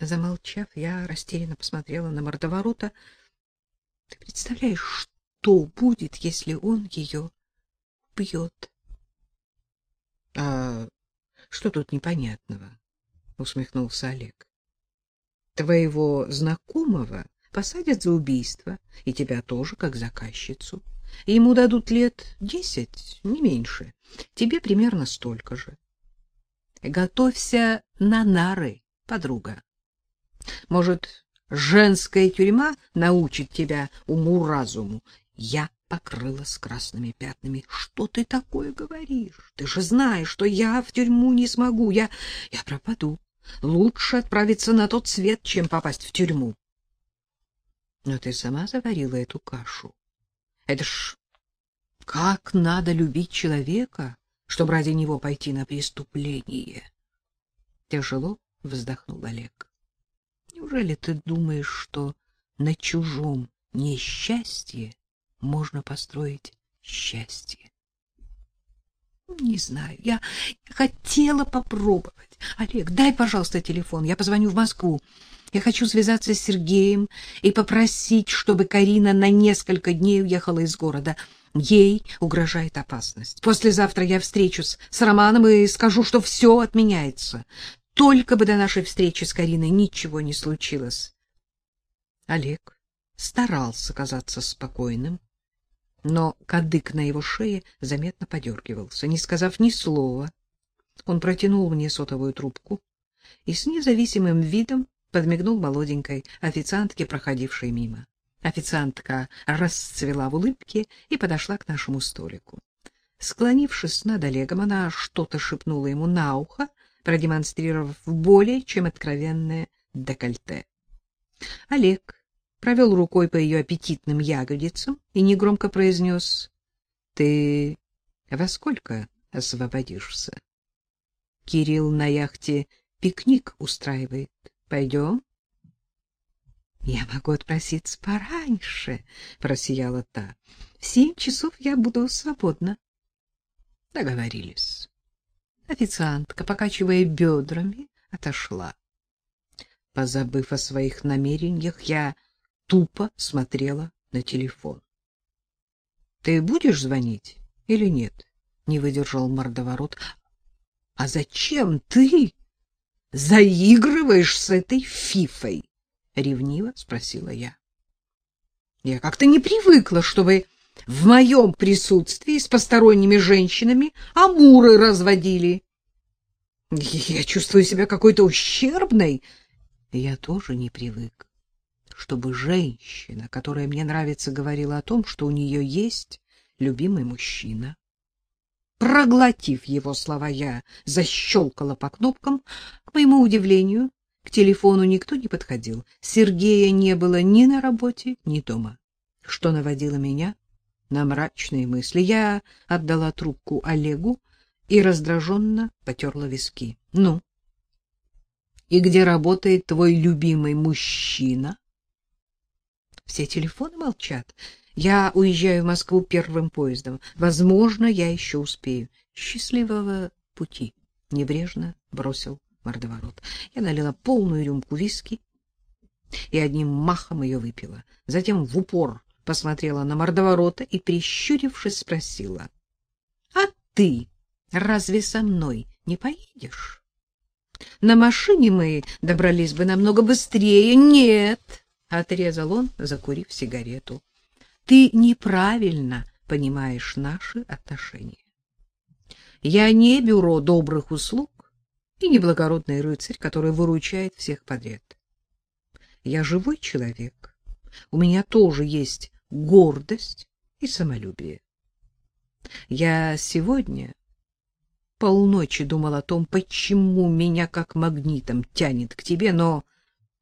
Замолчав, я растерянно посмотрела на мордоворота. Ты представляешь, что будет, если он ее убьет? — А что тут непонятного? — усмехнулся Олег. — Твоего знакомого посадят за убийство, и тебя тоже, как заказчицу. Ему дадут лет десять, не меньше. Тебе примерно столько же. Готовься на нары, подруга. Может, женская тюрьма научит тебя уму-разуму. Я покрылась красными пятнами. Что ты такое говоришь? Ты же знаешь, что я в тюрьму не смогу. Я я пропаду. Лучше отправиться на тот свет, чем попасть в тюрьму. Но ты сама заварила эту кашу. Это ж как надо любить человека, чтобы ради него пойти на преступление. Тяжело вздохнул Олег. Неужели ты думаешь, что на чужом несчастье можно построить счастье? Не знаю. Я хотела попробовать. Олег, дай, пожалуйста, телефон. Я позвоню в Москву. Я хочу связаться с Сергеем и попросить, чтобы Карина на несколько дней уехала из города. Ей угрожает опасность. Послезавтра я встречусь с Романом и скажу, что все отменяется. Только бы до нашей встречи с Кариной ничего не случилось. Олег старался казаться спокойным, но кадык на его шее заметно подергивался. Не сказав ни слова, он протянул мне сотовую трубку и с независимым видом подмигнул молоденькой официантке, проходившей мимо. Официантка расцвела в улыбке и подошла к нашему столику. Склонившись над Олегом, она что-то шепнула ему на ухо, продемонстрировав более чем откровенное декольте. Олег провел рукой по ее аппетитным ягодицам и негромко произнес «Ты во сколько освободишься?» Кирилл на яхте пикник устраивает. Пойдем?» Я могу отпроситься пораньше, просияла та. В семь часов я буду свободна. Договорились. Официантка, покачивая бедрами, отошла. Позабыв о своих намерениях, я тупо смотрела на телефон. Ты будешь звонить или нет? не выдержал мордоворот. А зачем ты заигрываешь с этой фифой? ревниво спросила я. Я как-то не привыкла, что вы в моем присутствии с посторонними женщинами амуры разводили. Я чувствую себя какой-то ущербной. Я тоже не привык, чтобы женщина, которая мне нравится, говорила о том, что у нее есть любимый мужчина. Проглотив его слова, я защелкала по кнопкам. К моему удивлению, к телефону никто не подходил. Сергея не было ни на работе, ни дома. Что наводило меня на мрачные мысли. Я отдала трубку Олегу и раздраженно потерла виски. Ну. И где работает твой любимый мужчина? Все телефоны молчат. Я уезжаю в Москву первым поездом. Возможно, я еще успею. Счастливого пути, небрежно бросил мордоворот. Я налила полную рюмку виски и одним махом ее выпила. Затем в упор посмотрела на мордоворота и, прищурившись, спросила: "А ты разве со мной не поедешь? На машине мы добрались бы намного быстрее". "Нет", отрезал он, закурив сигарету. "Ты неправильно понимаешь наши отношения. Я не бюро добрых услуг и не благородный рыцарь, который выручает всех подряд. Я живой человек. У меня тоже есть гордость и самолюбие. Я сегодня полночи думал о том, почему меня как магнитом тянет к тебе, но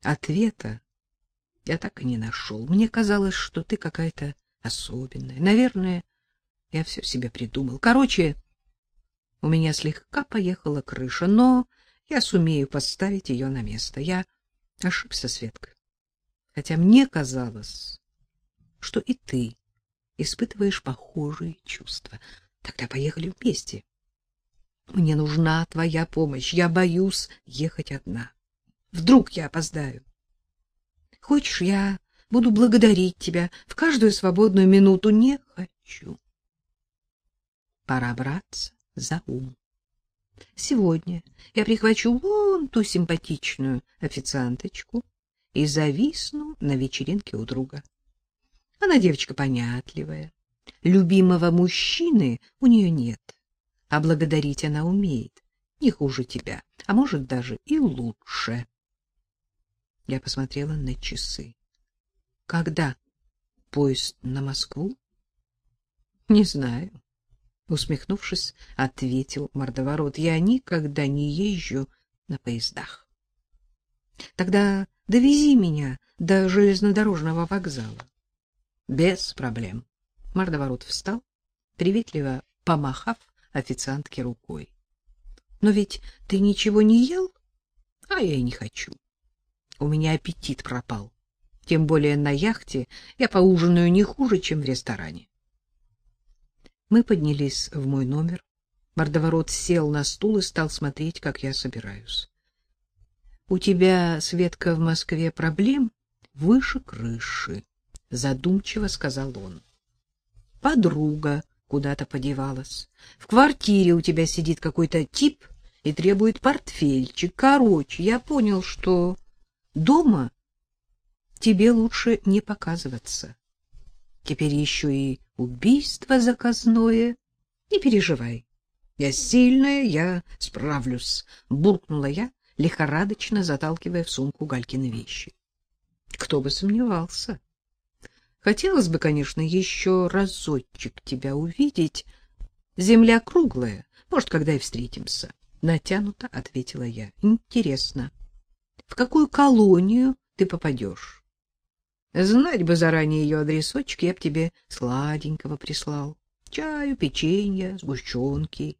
ответа я так и не нашел. Мне казалось, что ты какая-то особенная. Наверное, я все себе придумал. Короче, у меня слегка поехала крыша, но я сумею поставить ее на место. Я ошибся, Светка. Хотя мне казалось, что и ты испытываешь похожие чувства. Тогда поехали вместе. Мне нужна твоя помощь. Я боюсь ехать одна. Вдруг я опоздаю. Хочешь, я буду благодарить тебя в каждую свободную минуту? Не хочу. Пора браться за ум. Сегодня я прихвачу вон ту симпатичную официанточку и зависну на вечеринке у друга. Она девочка понятливая. Любимого мужчины у нее нет, а благодарить она умеет не хуже тебя, а может даже и лучше. Я посмотрела на часы. Когда поезд на Москву? Не знаю, усмехнувшись, ответил мордоворот. Я никогда не езжу на поездах. Тогда довези меня до железнодорожного вокзала. Без проблем. Мордоворот встал, приветливо помахав официантке рукой. Но ведь ты ничего не ел? А я и не хочу. У меня аппетит пропал. Тем более на яхте я поужинаю не хуже, чем в ресторане. Мы поднялись в мой номер. Мордоворот сел на стул и стал смотреть, как я собираюсь. — У тебя, Светка, в Москве проблем выше крыши, — задумчиво сказал он. — Подруга куда-то подевалась. В квартире у тебя сидит какой-то тип и требует портфельчик. Короче, я понял, что дома тебе лучше не показываться. Теперь еще и убийство заказное. Не переживай. Я сильная, я справлюсь, буркнула я, лихорадочно заталкивая в сумку Галькины вещи. Кто бы сомневался. Хотелось бы, конечно, еще разочек тебя увидеть. Земля круглая, может, когда и встретимся. Натянуто ответила я. Интересно, в какую колонию ты попадешь? Знать бы заранее ее адресочек, я б тебе сладенького прислал. Чаю, печенья, сгущенки.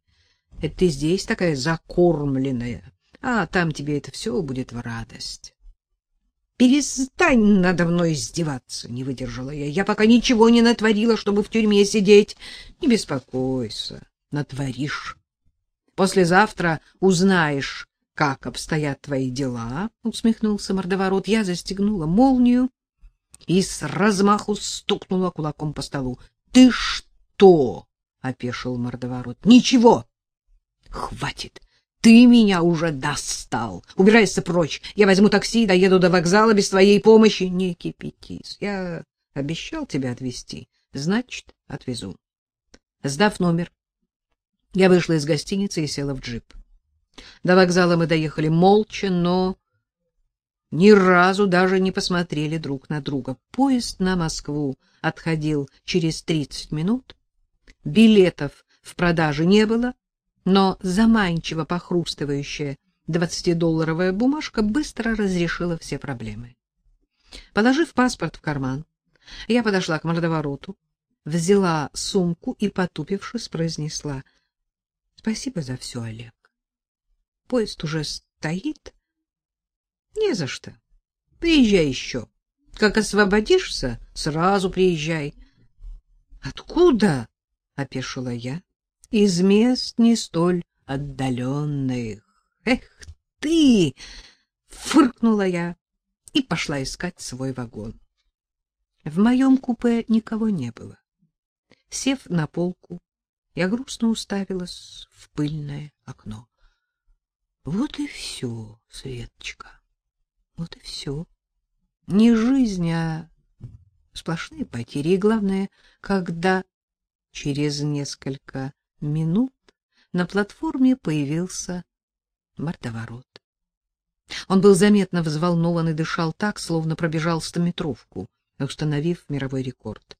Это ты здесь такая закормленная, а там тебе это все будет в радость. Перестань надо мной издеваться, не выдержала я. Я пока ничего не натворила, чтобы в тюрьме сидеть. Не беспокойся, натворишь. Послезавтра узнаешь, как обстоят твои дела, усмехнулся мордоворот. Я застегнула молнию и с размаху стукнула кулаком по столу. Ты что? опешил мордоворот. Ничего. Хватит. Ты меня уже достал. Убирайся прочь. Я возьму такси, доеду до вокзала без твоей помощи. Не кипятись. Я обещал тебя отвезти. Значит, отвезу. Сдав номер, я вышла из гостиницы и села в джип. До вокзала мы доехали молча, но ни разу даже не посмотрели друг на друга. Поезд на Москву отходил через тридцать минут. Билетов в продаже не было но заманчиво похрустывающая двадцатидолларовая бумажка быстро разрешила все проблемы. Положив паспорт в карман, я подошла к мордовороту, взяла сумку и, потупившись, произнесла — Спасибо за все, Олег. Поезд уже стоит? — Не за что. Приезжай еще. Как освободишься, сразу приезжай. — Откуда? — опешила я из мест не столь отдаленных. Эх ты! Фыркнула я и пошла искать свой вагон. В моем купе никого не было. Сев на полку, я грустно уставилась в пыльное окно. Вот и все, Светочка, вот и все. Не жизнь, а сплошные потери. И главное, когда через несколько минут на платформе появился мордоворот. Он был заметно взволнован и дышал так, словно пробежал стометровку, установив мировой рекорд.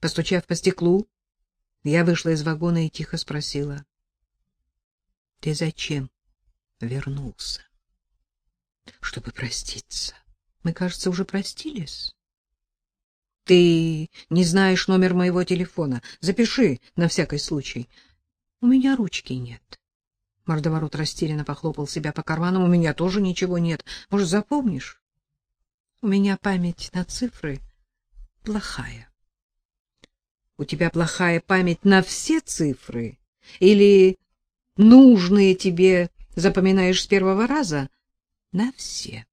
Постучав по стеклу, я вышла из вагона и тихо спросила: "Ты зачем вернулся?" "Чтобы проститься. Мы, кажется, уже простились." Ты не знаешь номер моего телефона. Запиши на всякий случай. У меня ручки нет. Мордоворот растерянно похлопал себя по карманам. У меня тоже ничего нет. Может, запомнишь? У меня память на цифры плохая. У тебя плохая память на все цифры? Или нужные тебе запоминаешь с первого раза? На все.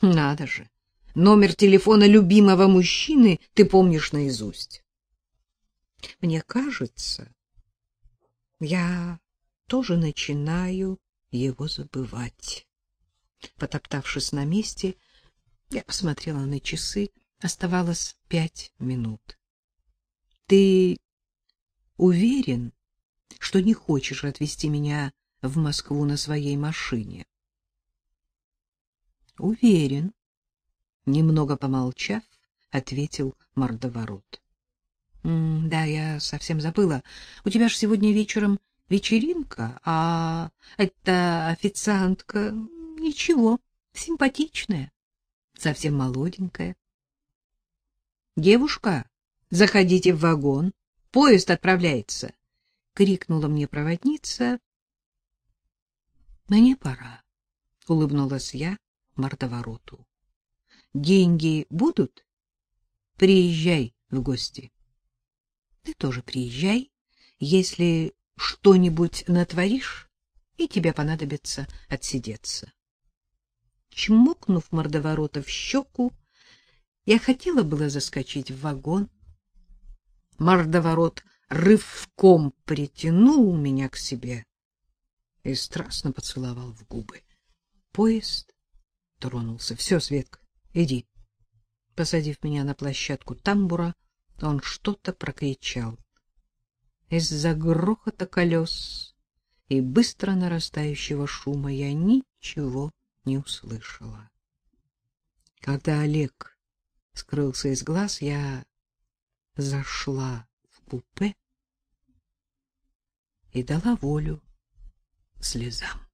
Надо же. Номер телефона любимого мужчины ты помнишь наизусть. Мне кажется, я тоже начинаю его забывать. Потоптавшись на месте, я посмотрела на часы. Оставалось пять минут. Ты уверен, что не хочешь отвезти меня в Москву на своей машине? Уверен, немного помолчав, ответил мордоворот. Да, я совсем забыла. У тебя же сегодня вечером вечеринка, а эта официантка ничего, симпатичная, совсем молоденькая. Девушка, заходите в вагон, поезд отправляется, крикнула мне проводница. Мне пора, улыбнулась я мордовороту. Деньги будут? Приезжай в гости. Ты тоже приезжай, если что-нибудь натворишь, и тебе понадобится отсидеться. Чмокнув мордоворота в щеку, я хотела было заскочить в вагон. Мордоворот рывком притянул меня к себе и страстно поцеловал в губы. Поезд тронулся. Все, Светка, иди. Посадив меня на площадку тамбура, он что-то прокричал. Из-за грохота колес и быстро нарастающего шума я ничего не услышала. Когда Олег скрылся из глаз, я зашла в купе и дала волю слезам.